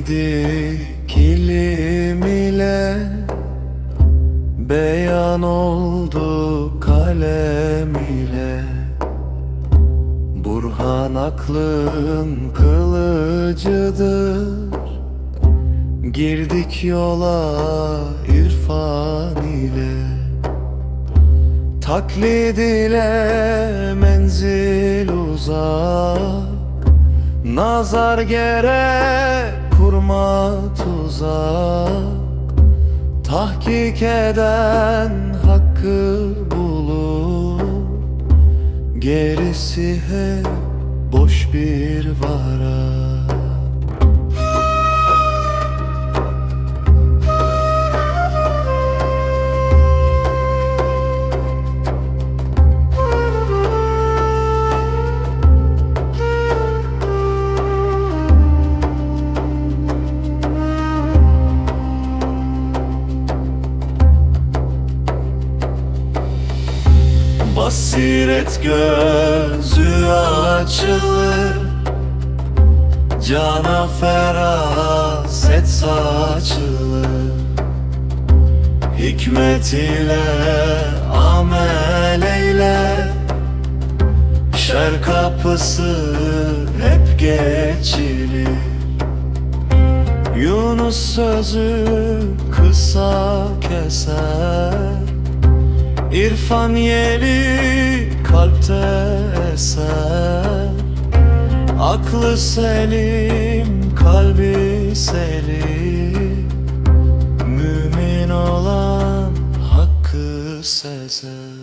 Giydik ilim ile Beyan oldu kalem ile. Burhan aklın kılıcıdır Girdik yola irfan ile. Taklid ile menzil uzak Nazar gerek kurma tuzak. Tahkik eden hakkı bulur. Gerisi hep boş bir varak Basiret gözü açılır. Cana feraset saçılır. Hikmet ile amel eyle. Şer kapısı hep geçilir. Yunus sözü kısa keser İrfan yeli kalpte eser. Aklı selim, kalbi selim. Mümin olan hakkı sezer.